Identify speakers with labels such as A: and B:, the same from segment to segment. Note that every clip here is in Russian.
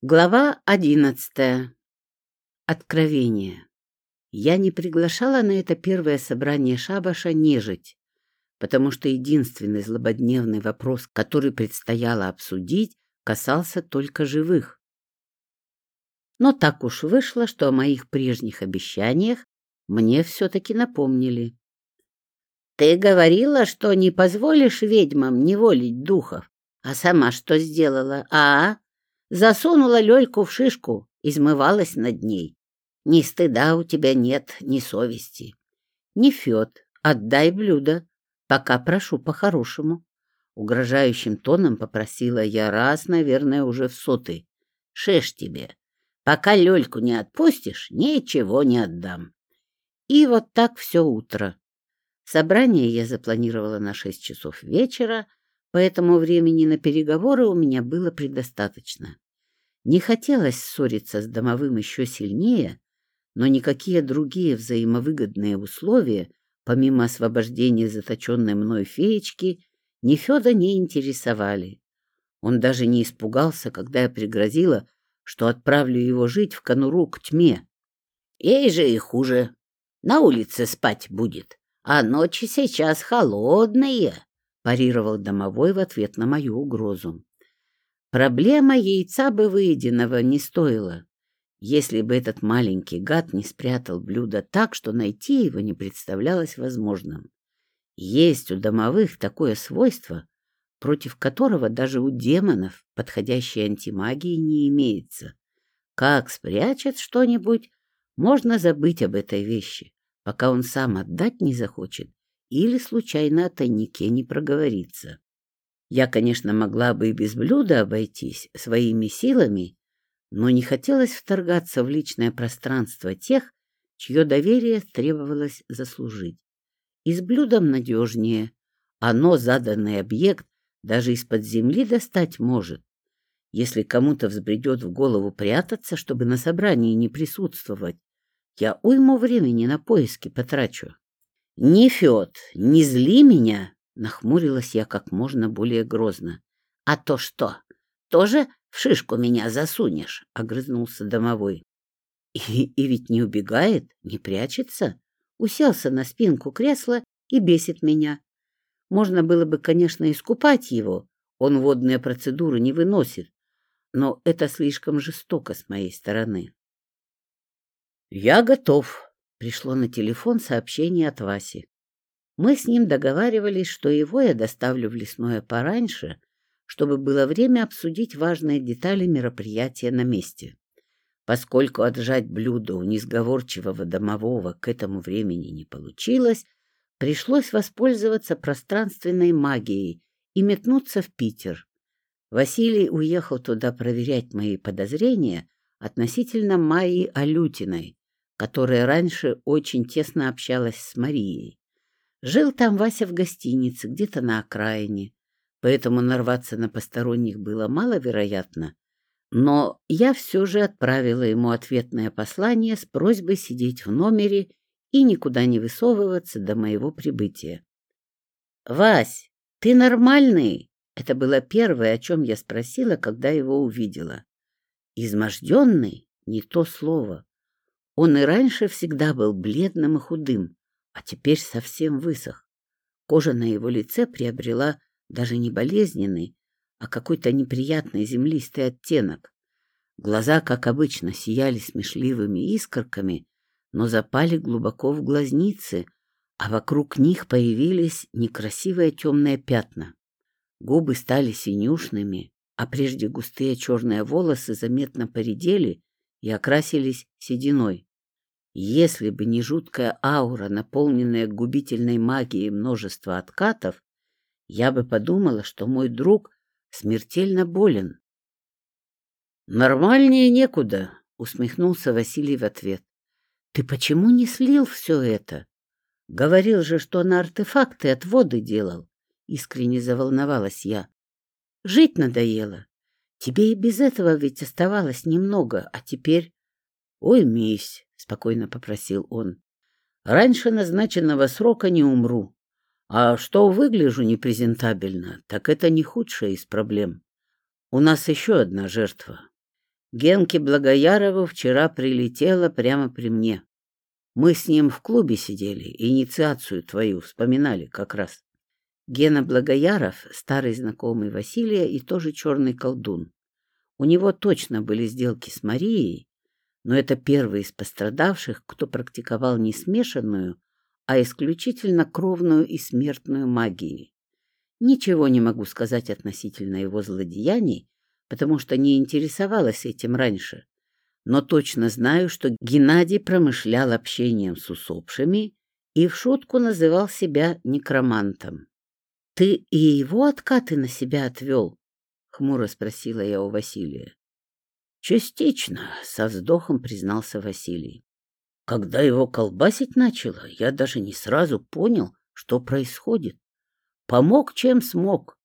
A: Глава одиннадцатая. Откровение. Я не приглашала на это первое собрание шабаша нежить, потому что единственный злободневный вопрос, который предстояло обсудить, касался только живых. Но так уж вышло, что о моих прежних обещаниях мне все-таки напомнили. «Ты говорила, что не позволишь ведьмам неволить духов, а сама что сделала, а?» Засунула Лёльку в шишку, измывалась над ней. Ни стыда у тебя нет, ни совести. Не Фёд, отдай блюдо, пока прошу по-хорошему. Угрожающим тоном попросила я раз, наверное, уже в сотый. Шеш тебе. Пока Лёльку не отпустишь, ничего не отдам. И вот так все утро. Собрание я запланировала на шесть часов вечера, поэтому времени на переговоры у меня было предостаточно. Не хотелось ссориться с домовым еще сильнее, но никакие другие взаимовыгодные условия, помимо освобождения заточенной мной феечки, ни Феда не интересовали. Он даже не испугался, когда я пригрозила, что отправлю его жить в конуру к тьме. Ей же и хуже. На улице спать будет, а ночи сейчас холодные парировал домовой в ответ на мою угрозу. Проблема яйца бы выеденного не стоила, если бы этот маленький гад не спрятал блюдо так, что найти его не представлялось возможным. Есть у домовых такое свойство, против которого даже у демонов подходящей антимагии не имеется. Как спрячет что-нибудь, можно забыть об этой вещи, пока он сам отдать не захочет или случайно о тайнике не проговорится. Я, конечно, могла бы и без блюда обойтись своими силами, но не хотелось вторгаться в личное пространство тех, чье доверие требовалось заслужить. И с блюдом надежнее. Оно, заданный объект, даже из-под земли достать может. Если кому-то взбредет в голову прятаться, чтобы на собрании не присутствовать, я уйму времени на поиски потрачу. — Не, Фед, не зли меня, — нахмурилась я как можно более грозно. — А то что, тоже в шишку меня засунешь? — огрызнулся домовой. И, и ведь не убегает, не прячется. Уселся на спинку кресла и бесит меня. Можно было бы, конечно, искупать его, он водные процедуры не выносит, но это слишком жестоко с моей стороны. — Я готов, Пришло на телефон сообщение от Васи. Мы с ним договаривались, что его я доставлю в лесное пораньше, чтобы было время обсудить важные детали мероприятия на месте. Поскольку отжать блюдо у несговорчивого домового к этому времени не получилось, пришлось воспользоваться пространственной магией и метнуться в Питер. Василий уехал туда проверять мои подозрения относительно Майи Алютиной, которая раньше очень тесно общалась с Марией. Жил там Вася в гостинице, где-то на окраине, поэтому нарваться на посторонних было маловероятно, но я все же отправила ему ответное послание с просьбой сидеть в номере и никуда не высовываться до моего прибытия. «Вась, ты нормальный?» Это было первое, о чем я спросила, когда его увидела. «Изможденный?» — не то слово. Он и раньше всегда был бледным и худым, а теперь совсем высох. Кожа на его лице приобрела даже не болезненный, а какой-то неприятный землистый оттенок. Глаза, как обычно, сияли смешливыми искорками, но запали глубоко в глазницы, а вокруг них появились некрасивые темные пятна. Губы стали синюшными, а прежде густые черные волосы заметно поредели и окрасились сединой. Если бы не жуткая аура, наполненная губительной магией множества откатов, я бы подумала, что мой друг смертельно болен. «Нормальнее некуда», — усмехнулся Василий в ответ. «Ты почему не слил все это? Говорил же, что на артефакты от воды делал». Искренне заволновалась я. «Жить надоело. Тебе и без этого ведь оставалось немного, а теперь...» «Ой, мись, — спокойно попросил он. — Раньше назначенного срока не умру. А что выгляжу непрезентабельно, так это не худшая из проблем. У нас еще одна жертва. Генке Благоярову вчера прилетело прямо при мне. Мы с ним в клубе сидели, инициацию твою вспоминали как раз. Гена Благояров, старый знакомый Василия и тоже черный колдун. У него точно были сделки с Марией, но это первый из пострадавших, кто практиковал не смешанную, а исключительно кровную и смертную магии. Ничего не могу сказать относительно его злодеяний, потому что не интересовалась этим раньше. Но точно знаю, что Геннадий промышлял общением с усопшими и в шутку называл себя некромантом. — Ты и его откаты на себя отвел? — хмуро спросила я у Василия. — Частично, — со вздохом признался Василий. Когда его колбасить начало, я даже не сразу понял, что происходит. Помог, чем смог,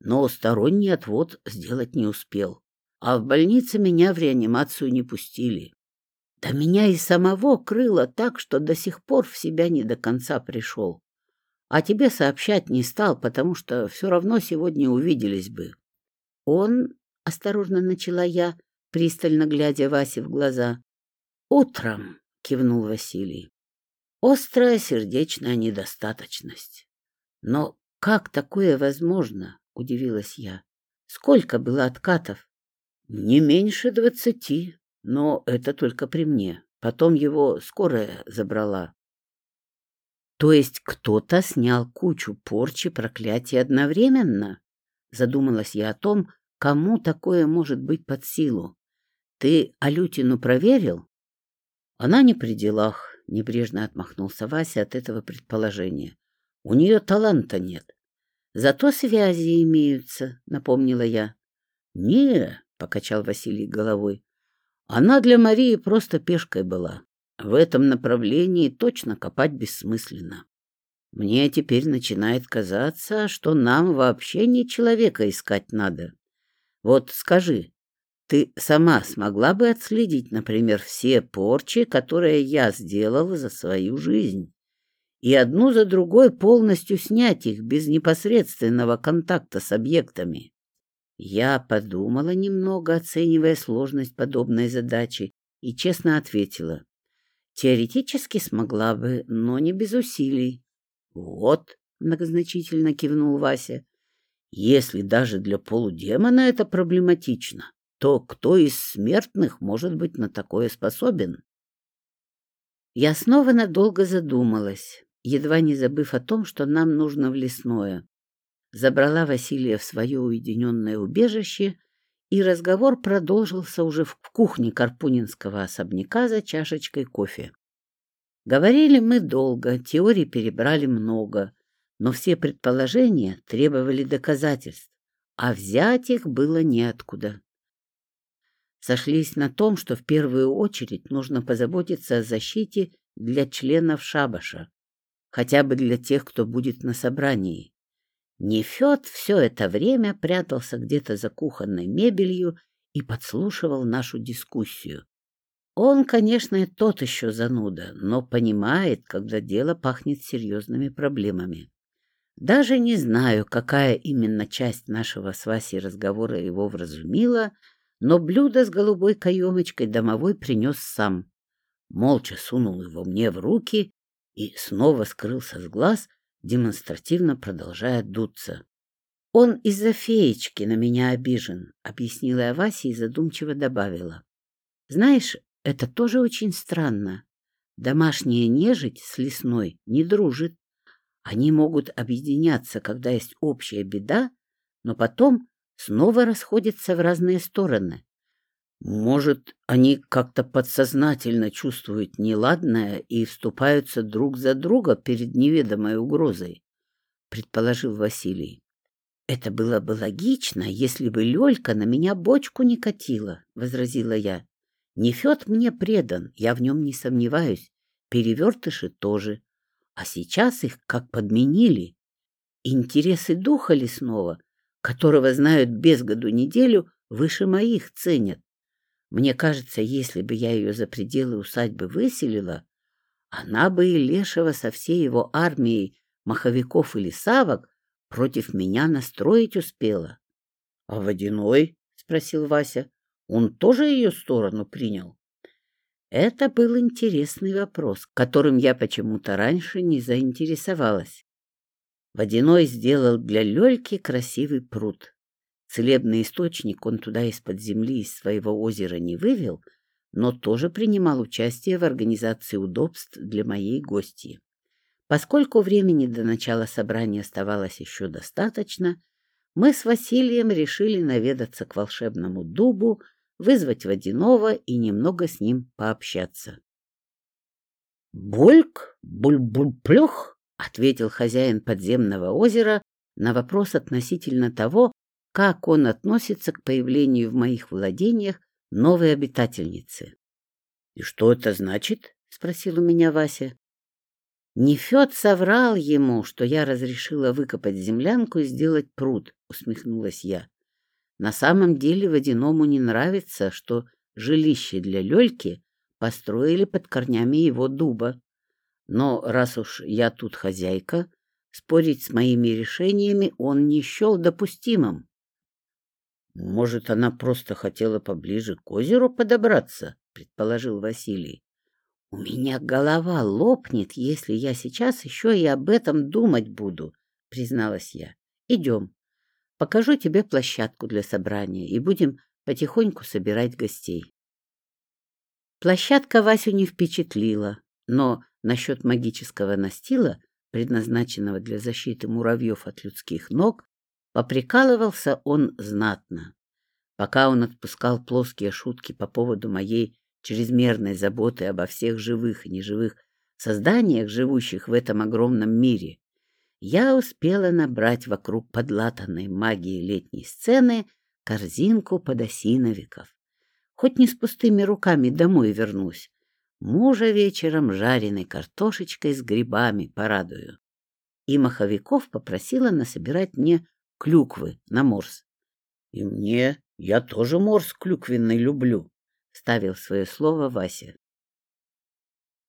A: но сторонний отвод сделать не успел. А в больнице меня в реанимацию не пустили. Да меня и самого крыло так, что до сих пор в себя не до конца пришел. А тебе сообщать не стал, потому что все равно сегодня увиделись бы. Он, — осторожно начала я, пристально глядя Васе в глаза, — утром кивнул Василий. Острая сердечная недостаточность. Но как такое возможно? Удивилась я. Сколько было откатов? Не меньше двадцати, но это только при мне. Потом его скорая забрала. То есть кто-то снял кучу порчи проклятий одновременно? Задумалась я о том, кому такое может быть под силу. Ты Алютину проверил? Она не при делах, — небрежно отмахнулся Вася от этого предположения. У нее таланта нет. Зато связи имеются, — напомнила я. — Не, — покачал Василий головой. Она для Марии просто пешкой была. В этом направлении точно копать бессмысленно. Мне теперь начинает казаться, что нам вообще не человека искать надо. Вот скажи, ты сама смогла бы отследить, например, все порчи, которые я сделала за свою жизнь, и одну за другой полностью снять их без непосредственного контакта с объектами? Я подумала немного, оценивая сложность подобной задачи, и честно ответила. Теоретически смогла бы, но не без усилий. Вот, многозначительно кивнул Вася. Если даже для полудемона это проблематично, то кто из смертных может быть на такое способен? Я снова надолго задумалась, едва не забыв о том, что нам нужно в лесное. Забрала Василия в свое уединенное убежище, и разговор продолжился уже в кухне Карпунинского особняка за чашечкой кофе. Говорили мы долго, теорий перебрали много, но все предположения требовали доказательств, а взять их было неоткуда сошлись на том, что в первую очередь нужно позаботиться о защите для членов шабаша, хотя бы для тех, кто будет на собрании. Нефед все это время прятался где-то за кухонной мебелью и подслушивал нашу дискуссию. Он, конечно, тот еще зануда, но понимает, когда дело пахнет серьезными проблемами. Даже не знаю, какая именно часть нашего с Васей разговора его вразумила, но блюдо с голубой каемочкой домовой принес сам. Молча сунул его мне в руки и снова скрылся с глаз, демонстративно продолжая дуться. — Он из-за феечки на меня обижен, — объяснила я Васе и задумчиво добавила. — Знаешь, это тоже очень странно. Домашняя нежить с лесной не дружит. Они могут объединяться, когда есть общая беда, но потом снова расходятся в разные стороны. Может, они как-то подсознательно чувствуют неладное и вступаются друг за друга перед неведомой угрозой, предположил Василий. Это было бы логично, если бы Лёлька на меня бочку не катила, возразила я. Нефёд мне предан, я в нем не сомневаюсь. Перевертыши тоже. А сейчас их как подменили. Интересы духа лесного которого знают без году неделю, выше моих ценят. Мне кажется, если бы я ее за пределы усадьбы выселила, она бы и Лешего со всей его армией маховиков или савок против меня настроить успела. — А водяной? — спросил Вася. Он тоже ее сторону принял? Это был интересный вопрос, которым я почему-то раньше не заинтересовалась. Водяной сделал для Лёльки красивый пруд. Целебный источник он туда из-под земли из своего озера не вывел, но тоже принимал участие в организации удобств для моей гости. Поскольку времени до начала собрания оставалось еще достаточно, мы с Василием решили наведаться к волшебному дубу, вызвать водяного и немного с ним пообщаться. «Бульк, буль-буль-плюх!» — ответил хозяин подземного озера на вопрос относительно того, как он относится к появлению в моих владениях новой обитательницы. — И что это значит? — спросил у меня Вася. Нефед соврал ему, что я разрешила выкопать землянку и сделать пруд, — усмехнулась я. На самом деле водяному не нравится, что жилище для Лёльки построили под корнями его дуба. Но раз уж я тут хозяйка, спорить с моими решениями он не счел допустимым. Может, она просто хотела поближе к озеру подобраться, предположил Василий. У меня голова лопнет, если я сейчас еще и об этом думать буду, призналась я. Идем. Покажу тебе площадку для собрания и будем потихоньку собирать гостей. Площадка Васю не впечатлила, но насчет магического настила, предназначенного для защиты муравьев от людских ног, Поприкалывался он знатно. Пока он отпускал плоские шутки по поводу моей чрезмерной заботы обо всех живых и неживых созданиях, живущих в этом огромном мире, я успела набрать вокруг подлатанной магии летней сцены корзинку подосиновиков. Хоть не с пустыми руками домой вернусь, мужа вечером жареной картошечкой с грибами порадую. И маховиков попросила насобирать мне клюквы на морс. — И мне, я тоже морс клюквенный люблю, — ставил свое слово Вася.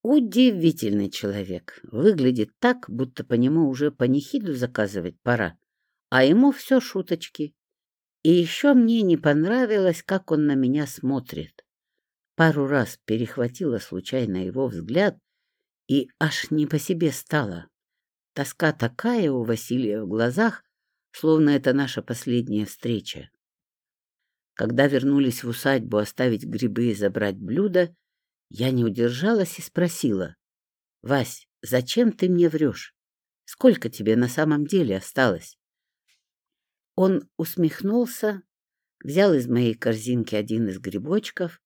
A: Удивительный человек. Выглядит так, будто по нему уже панихиду заказывать пора, а ему все шуточки. И еще мне не понравилось, как он на меня смотрит. Пару раз перехватила случайно его взгляд, и аж не по себе стало. Тоска такая у Василия в глазах, словно это наша последняя встреча. Когда вернулись в усадьбу оставить грибы и забрать блюдо, я не удержалась и спросила. — Вась, зачем ты мне врешь? Сколько тебе на самом деле осталось? Он усмехнулся, взял из моей корзинки один из грибочков,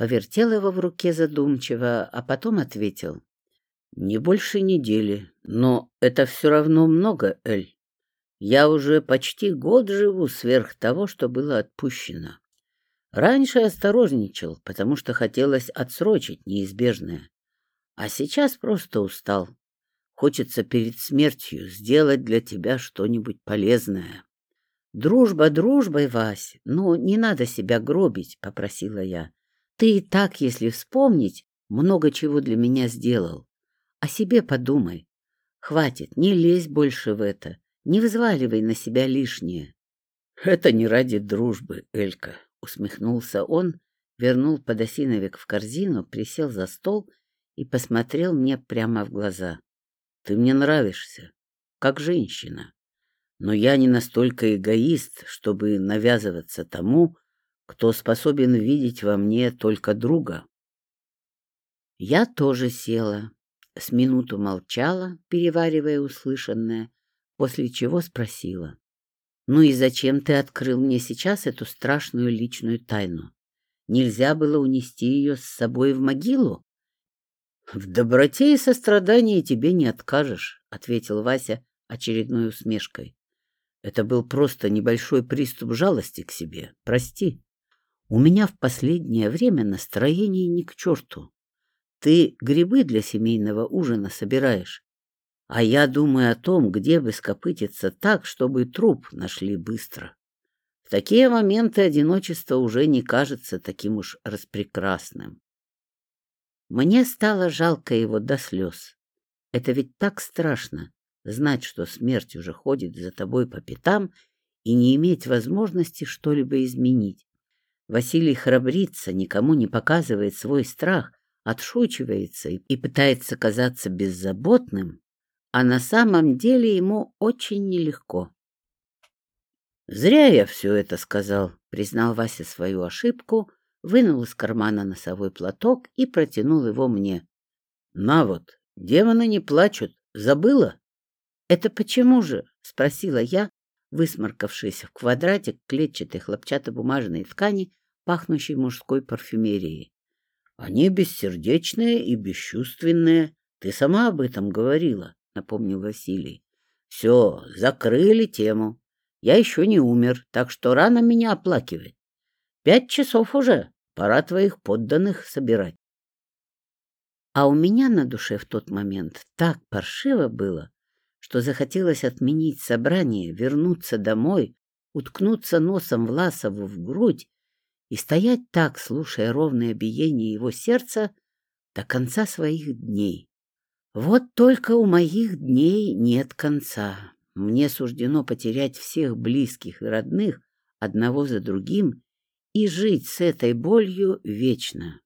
A: повертел его в руке задумчиво, а потом ответил. — Не больше недели, но это все равно много, Эль. Я уже почти год живу сверх того, что было отпущено. Раньше осторожничал, потому что хотелось отсрочить неизбежное. А сейчас просто устал. Хочется перед смертью сделать для тебя что-нибудь полезное. Дружба дружбой, Вась, но не надо себя гробить, — попросила я. Ты и так, если вспомнить, много чего для меня сделал. О себе подумай. Хватит, не лезь больше в это. Не взваливай на себя лишнее. — Это не ради дружбы, Элька, — усмехнулся он, вернул подосиновик в корзину, присел за стол и посмотрел мне прямо в глаза. — Ты мне нравишься, как женщина. Но я не настолько эгоист, чтобы навязываться тому, кто способен видеть во мне только друга. Я тоже села, с минуту молчала, переваривая услышанное, после чего спросила. «Ну и зачем ты открыл мне сейчас эту страшную личную тайну? Нельзя было унести ее с собой в могилу?» «В доброте и сострадании тебе не откажешь», — ответил Вася очередной усмешкой. «Это был просто небольшой приступ жалости к себе. Прости. У меня в последнее время настроение ни к черту. Ты грибы для семейного ужина собираешь. А я думаю о том, где бы скопытиться так, чтобы труп нашли быстро. В такие моменты одиночество уже не кажется таким уж распрекрасным. Мне стало жалко его до слез. Это ведь так страшно — знать, что смерть уже ходит за тобой по пятам и не иметь возможности что-либо изменить. Василий храбрится, никому не показывает свой страх, отшучивается и пытается казаться беззаботным, а на самом деле ему очень нелегко. «Зря я все это сказал», — признал Вася свою ошибку, вынул из кармана носовой платок и протянул его мне. «На вот, демоны не плачут. Забыла?» «Это почему же?» — спросила я, высморкавшись в квадратик клетчатой хлопчатобумажной ткани, пахнущей мужской парфюмерией. «Они бессердечные и бесчувственные. Ты сама об этом говорила», — напомнил Василий. «Все, закрыли тему. Я еще не умер, так что рано меня оплакивать. Пять часов уже, пора твоих подданных собирать». А у меня на душе в тот момент так паршиво было, что захотелось отменить собрание, вернуться домой, уткнуться носом Власову в грудь и стоять так, слушая ровное биение его сердца до конца своих дней. Вот только у моих дней нет конца. Мне суждено потерять всех близких и родных одного за другим и жить с этой болью вечно.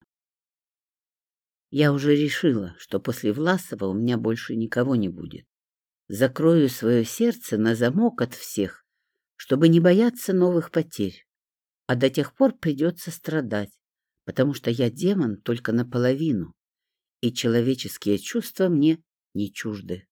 A: Я уже решила, что после Власова у меня больше никого не будет. Закрою свое сердце на замок от всех, чтобы не бояться новых потерь. А до тех пор придется страдать, потому что я демон только наполовину, и человеческие чувства мне не чужды.